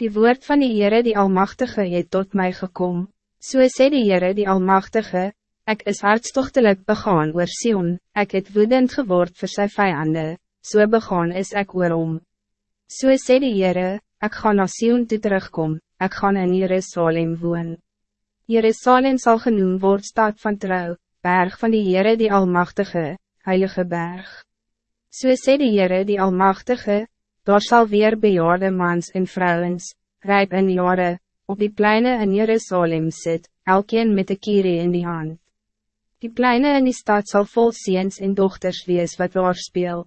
Die woord van die Heere die Almachtige het tot mij gekom. So sê die Heere die Almachtige, ik is hartstochtelijk begaan oor Sion, ik het woedend geword voor zijn vijanden, so begaan is ik oorom. So sê die Heere, ek ga na Sion toe terugkom, ek gaan in Jerusalem woon. Jerusalem zal genoemd worden stad van trouw, berg van die Heere die Almachtige, heilige berg. So sê die Heere die Almachtige, daar zal weer bejaarde mans en vrouwens, rijp in jaren, op die pleinen in Jerusalem sit, elkeen met de kierie in die hand. Die pleinen in die stad zal vol ziens en dochters wees wat daar speel.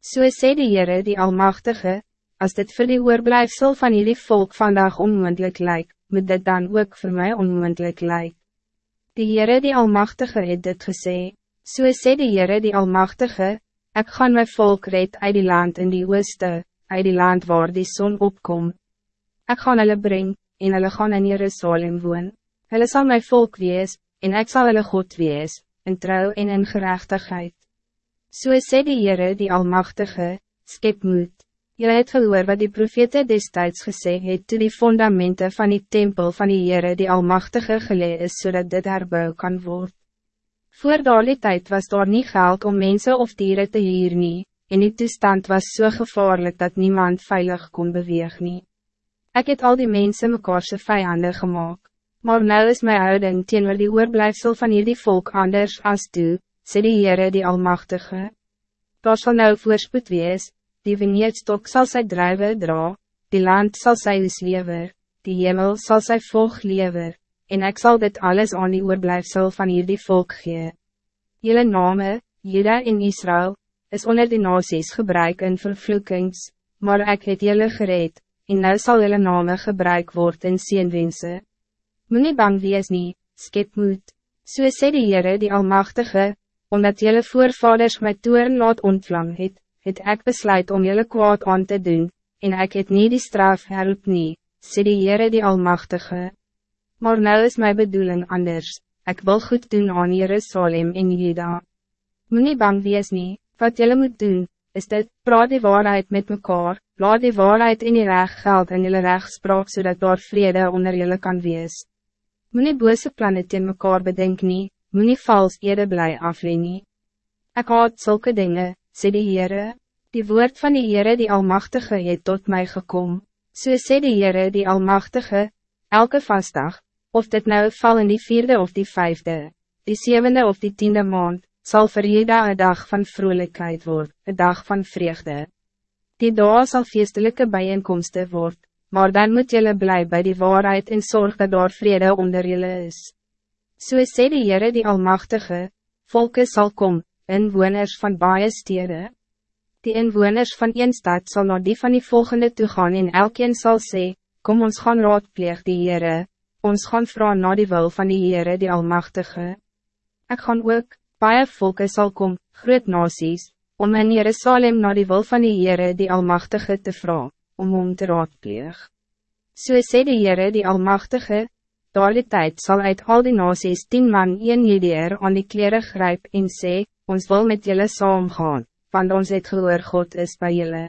So sê die Heere die Almachtige, als dit vir die oorblijfsel van jullie volk vandaag onmondelijk lijkt, moet dit dan ook voor mij onmondelijk lijkt. Die Heere die Almachtige het dit gesê, so sê die Heere die Almachtige, ik gaan mijn volk red uit die land in die ooste, uit die land waar die zon opkom. Ik gaan hulle bring, en hulle gaan in Jerusalem woon. Hulle sal my volk wees, en ik zal hulle God wees, in trouw en in gerechtigheid. So sê die Heere die Almachtige, skep moed. Jullie het gehoor wat die profete destijds gesê het toe die fundamenten van die tempel van die Heere die Almachtige gelee is zodat dit herbouw kan worden. Voor die tijd was daar niet geld om mensen of dieren te hier nie, en die toestand was zo so gevaarlijk dat niemand veilig kon beweeg nie. Ek het al die mensen mekaarse vijanden gemaakt, maar nou is mijn houding teenoor die oorblijfsel van hierdie volk anders as toe, sê die Heere die Almachtige. Daar sal nou voorspoed wees, die vineerdstok zal sy druive dra, die land zal sy oes lever, die hemel zal sy volg lever, en ik zal dit alles aan die oorblijfsel van hierdie volk gee. Jylle name, Juda en Israël, is onder die nasies gebruik in vervloekings, maar ik het jylle gereed, en nou sal jylle name gebruik word in seenwense. Moet nie bang wees nie, skep moed, so sê die Heere die Almachtige, omdat jylle voorvaders my toeren laat ontvlam het, het ek besluit om jullie kwaad aan te doen, en ik het niet die straf herroep nie, sê die Heere die Almachtige. Maar nou is mijn bedoeling anders, ik wil goed doen aan Jerusalem en Juda. Moet nie bang wees nie, wat jullie moet doen, is dit, praat die waarheid met mekaar, laat die waarheid in die recht geld en jullie rechtspraak zodat daar vrede onder jullie kan wees. Moet nie bose plannen in mekaar bedenk nie, moet nie vals ede bly afleen nie. Ek haat zulke dingen, sê die Heere, die woord van die Heere die Almachtige het tot mij gekom, so sê die Heere die Almachtige, elke vastdag, of dit nou val in die vierde of die vijfde, die zevende of die tiende maand, zal vir Jeda een dag van vrolijkheid worden, een dag van vreugde. Die dag zal feestelijke bijeenkomsten worden, maar dan moet jullie blij bij die waarheid en zorg dat daar vrede onder jullie is. So sê die Heere die Almachtige, volke zal komen, inwoners van baie stede. Die inwoners van een stad zal naar die van die volgende toe gaan en elkeen zal sê, kom ons gaan raadpleeg die Heere, ons gaan vragen naar die wil van die Heere die Almachtige. Ik gaan ook, baie volke sal kom, groot nasies, om in Jerusalem naar die wil van die Heere die Almachtige te vragen, om om te raadpleeg. So sê die Heere die Almachtige, Daar die tijd zal uit al die nasies tien man een jydeer aan die kleren grijp en sê, ons wil met jullie saamgaan, want ons het gehoor God is bij jullie.